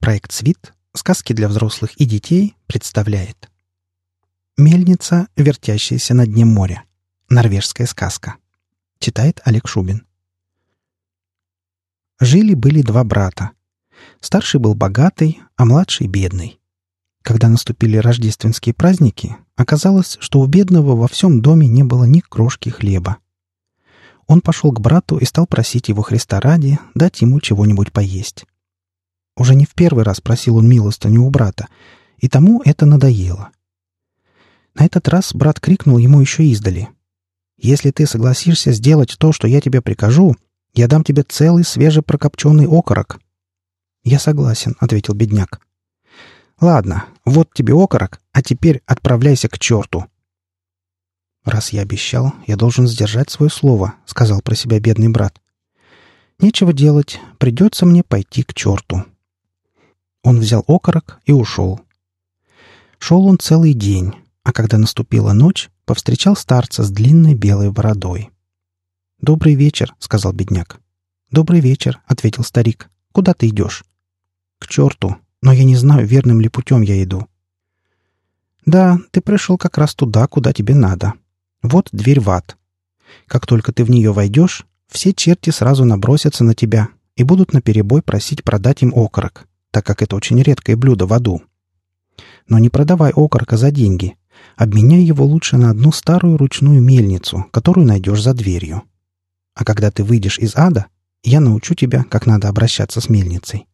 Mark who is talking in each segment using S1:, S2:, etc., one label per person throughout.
S1: Проект «Свит. Сказки для взрослых и детей» представляет Мельница, вертящаяся на дне моря. Норвежская сказка. Читает Олег Шубин. Жили-были два брата. Старший был богатый, а младший — бедный. Когда наступили рождественские праздники, оказалось, что у бедного во всем доме не было ни крошки хлеба. Он пошел к брату и стал просить его Христа ради дать ему чего-нибудь поесть. Уже не в первый раз просил он милостыню у брата, и тому это надоело. На этот раз брат крикнул ему еще издали. «Если ты согласишься сделать то, что я тебе прикажу, я дам тебе целый свежепрокопченный окорок». «Я согласен», — ответил бедняк. «Ладно, вот тебе окорок, а теперь отправляйся к черту». «Раз я обещал, я должен сдержать свое слово», — сказал про себя бедный брат. «Нечего делать, придется мне пойти к черту». Он взял окорок и ушел. Шел он целый день, а когда наступила ночь, повстречал старца с длинной белой бородой. «Добрый вечер», — сказал бедняк. «Добрый вечер», — ответил старик. «Куда ты идешь?» «К черту, но я не знаю, верным ли путем я иду». «Да, ты пришел как раз туда, куда тебе надо. Вот дверь в ад. Как только ты в нее войдешь, все черти сразу набросятся на тебя и будут наперебой просить продать им окорок так как это очень редкое блюдо в аду. Но не продавай окорка за деньги. Обменяй его лучше на одну старую ручную мельницу, которую найдешь за дверью. А когда ты выйдешь из ада, я научу тебя, как надо обращаться с мельницей.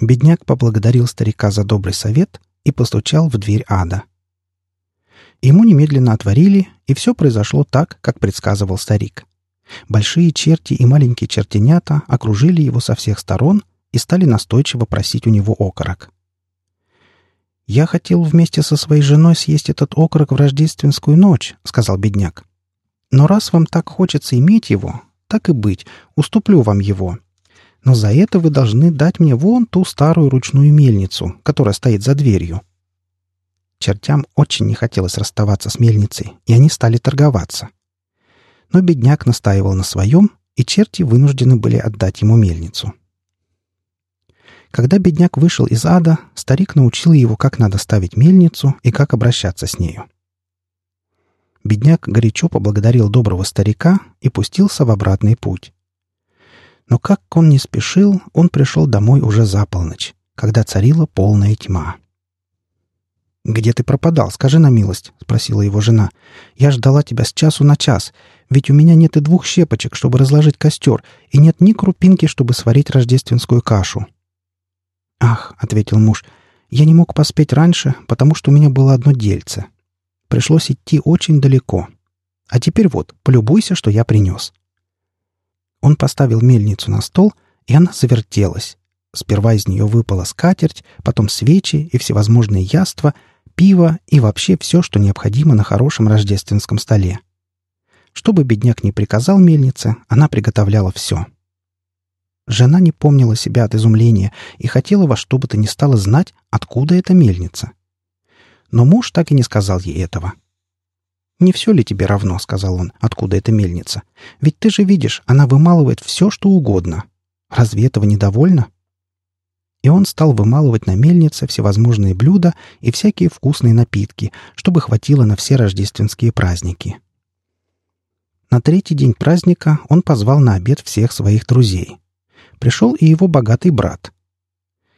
S1: Бедняк поблагодарил старика за добрый совет и постучал в дверь ада. Ему немедленно отворили, и все произошло так, как предсказывал старик. Большие черти и маленькие чертенята окружили его со всех сторон и стали настойчиво просить у него окорок. «Я хотел вместе со своей женой съесть этот окорок в рождественскую ночь», — сказал бедняк. «Но раз вам так хочется иметь его, так и быть, уступлю вам его. Но за это вы должны дать мне вон ту старую ручную мельницу, которая стоит за дверью». Чертям очень не хотелось расставаться с мельницей, и они стали торговаться. Но бедняк настаивал на своем, и черти вынуждены были отдать ему мельницу. Когда бедняк вышел из ада, старик научил его, как надо ставить мельницу и как обращаться с нею. Бедняк горячо поблагодарил доброго старика и пустился в обратный путь. Но как он не спешил, он пришел домой уже за полночь, когда царила полная тьма. «Где ты пропадал? Скажи на милость», — спросила его жена. «Я ждала тебя с часу на час, ведь у меня нет и двух щепочек, чтобы разложить костер, и нет ни крупинки, чтобы сварить рождественскую кашу». «Ах», — ответил муж, — «я не мог поспеть раньше, потому что у меня было одно дельце. Пришлось идти очень далеко. А теперь вот, полюбуйся, что я принес». Он поставил мельницу на стол, и она завертелась. Сперва из нее выпала скатерть, потом свечи и всевозможные яства, пиво и вообще все, что необходимо на хорошем рождественском столе. Что бы бедняк ни приказал мельнице, она приготовляла все — Жена не помнила себя от изумления и хотела во что бы то ни стало знать, откуда эта мельница. Но муж так и не сказал ей этого. «Не все ли тебе равно?» — сказал он. «Откуда эта мельница? Ведь ты же видишь, она вымалывает все, что угодно. Разве этого недовольно?» И он стал вымалывать на мельнице всевозможные блюда и всякие вкусные напитки, чтобы хватило на все рождественские праздники. На третий день праздника он позвал на обед всех своих друзей — пришел и его богатый брат.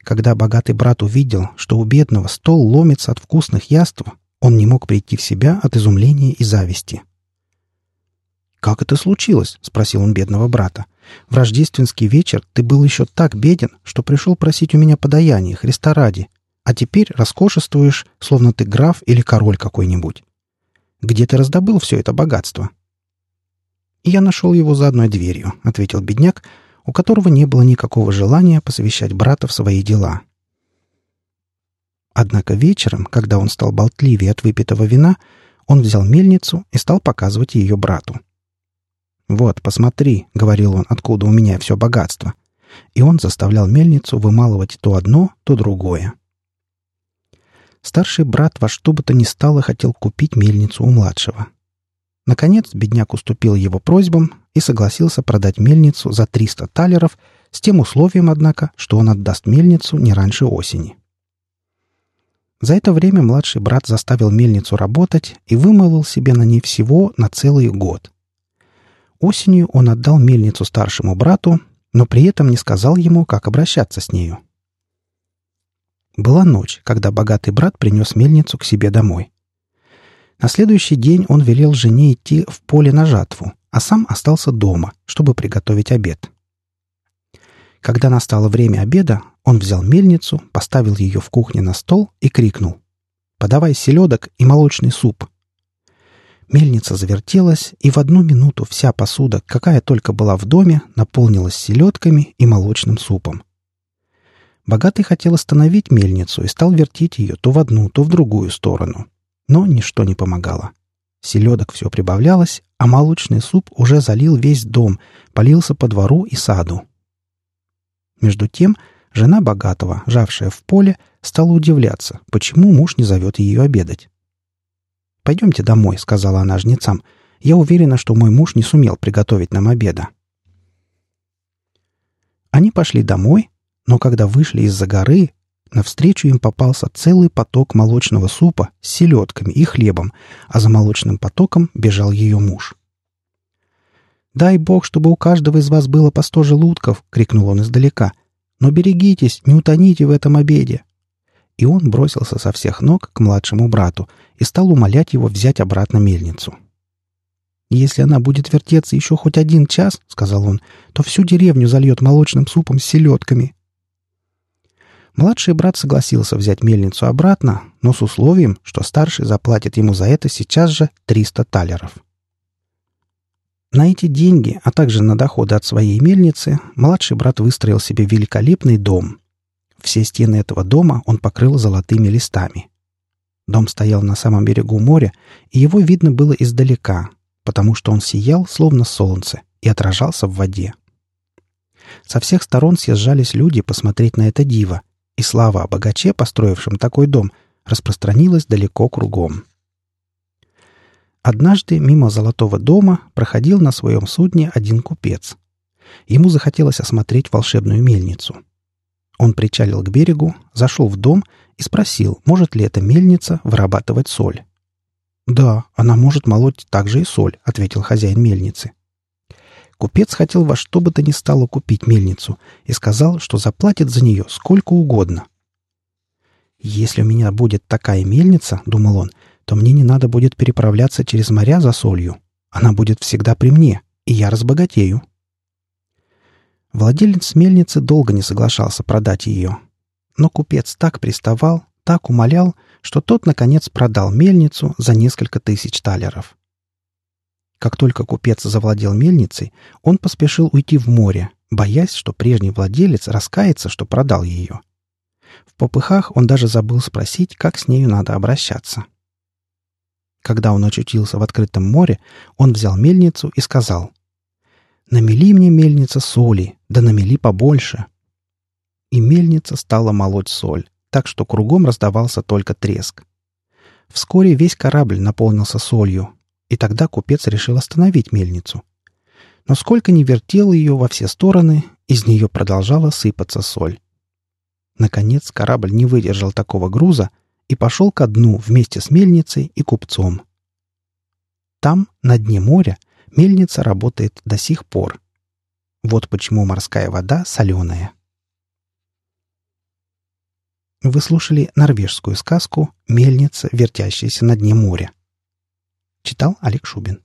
S1: Когда богатый брат увидел, что у бедного стол ломится от вкусных яств, он не мог прийти в себя от изумления и зависти. «Как это случилось?» — спросил он бедного брата. «В рождественский вечер ты был еще так беден, что пришел просить у меня подаяние Христа ради, а теперь роскошествуешь, словно ты граф или король какой-нибудь. Где ты раздобыл все это богатство?» «Я нашел его за одной дверью», — ответил бедняк, у которого не было никакого желания посвящать брата в свои дела. Однако вечером, когда он стал болтливее от выпитого вина, он взял мельницу и стал показывать ее брату. «Вот, посмотри», — говорил он, — «откуда у меня все богатство». И он заставлял мельницу вымалывать то одно, то другое. Старший брат во что бы то ни стало хотел купить мельницу у младшего. Наконец бедняк уступил его просьбам и согласился продать мельницу за 300 талеров, с тем условием, однако, что он отдаст мельницу не раньше осени. За это время младший брат заставил мельницу работать и вымолол себе на ней всего на целый год. Осенью он отдал мельницу старшему брату, но при этом не сказал ему, как обращаться с нею. Была ночь, когда богатый брат принес мельницу к себе домой. На следующий день он велел жене идти в поле на жатву, а сам остался дома, чтобы приготовить обед. Когда настало время обеда, он взял мельницу, поставил ее в кухне на стол и крикнул «Подавай селедок и молочный суп». Мельница завертелась, и в одну минуту вся посуда, какая только была в доме, наполнилась селедками и молочным супом. Богатый хотел остановить мельницу и стал вертеть ее то в одну, то в другую сторону. Но ничто не помогало. Селедок все прибавлялось, а молочный суп уже залил весь дом, полился по двору и саду. Между тем, жена богатого, жавшая в поле, стала удивляться, почему муж не зовет ее обедать. «Пойдемте домой», — сказала она жнецам. «Я уверена, что мой муж не сумел приготовить нам обеда». Они пошли домой, но когда вышли из-за горы, навстречу им попался целый поток молочного супа с селедками и хлебом, а за молочным потоком бежал ее муж. «Дай Бог, чтобы у каждого из вас было по сто желудков!» — крикнул он издалека. «Но берегитесь, не утоните в этом обеде!» И он бросился со всех ног к младшему брату и стал умолять его взять обратно мельницу. «Если она будет вертеться еще хоть один час, — сказал он, — то всю деревню зальет молочным супом с селедками». Младший брат согласился взять мельницу обратно, но с условием, что старший заплатит ему за это сейчас же 300 талеров. На эти деньги, а также на доходы от своей мельницы, младший брат выстроил себе великолепный дом. Все стены этого дома он покрыл золотыми листами. Дом стоял на самом берегу моря, и его видно было издалека, потому что он сиял, словно солнце, и отражался в воде. Со всех сторон съезжались люди посмотреть на это диво, и слава о богаче, построившем такой дом, распространилась далеко кругом. Однажды мимо Золотого дома проходил на своем судне один купец. Ему захотелось осмотреть волшебную мельницу. Он причалил к берегу, зашел в дом и спросил, может ли эта мельница вырабатывать соль. «Да, она может молоть также и соль», — ответил хозяин мельницы. Купец хотел во что бы то ни стало купить мельницу и сказал, что заплатит за нее сколько угодно. «Если у меня будет такая мельница, — думал он, то мне не надо будет переправляться через моря за солью. Она будет всегда при мне, и я разбогатею. Владелец мельницы долго не соглашался продать ее. Но купец так приставал, так умолял, что тот, наконец, продал мельницу за несколько тысяч талеров. Как только купец завладел мельницей, он поспешил уйти в море, боясь, что прежний владелец раскается, что продал ее. В попыхах он даже забыл спросить, как с нею надо обращаться. Когда он очутился в открытом море, он взял мельницу и сказал, «Намели мне, мельница, соли, да намели побольше». И мельница стала молоть соль, так что кругом раздавался только треск. Вскоре весь корабль наполнился солью, и тогда купец решил остановить мельницу. Но сколько ни вертел ее во все стороны, из нее продолжала сыпаться соль. Наконец корабль не выдержал такого груза и пошел ко дну вместе с мельницей и купцом. Там, на дне моря, мельница работает до сих пор. Вот почему морская вода соленая. Вы слушали норвежскую сказку «Мельница, вертящаяся на дне моря». Читал Олег Шубин.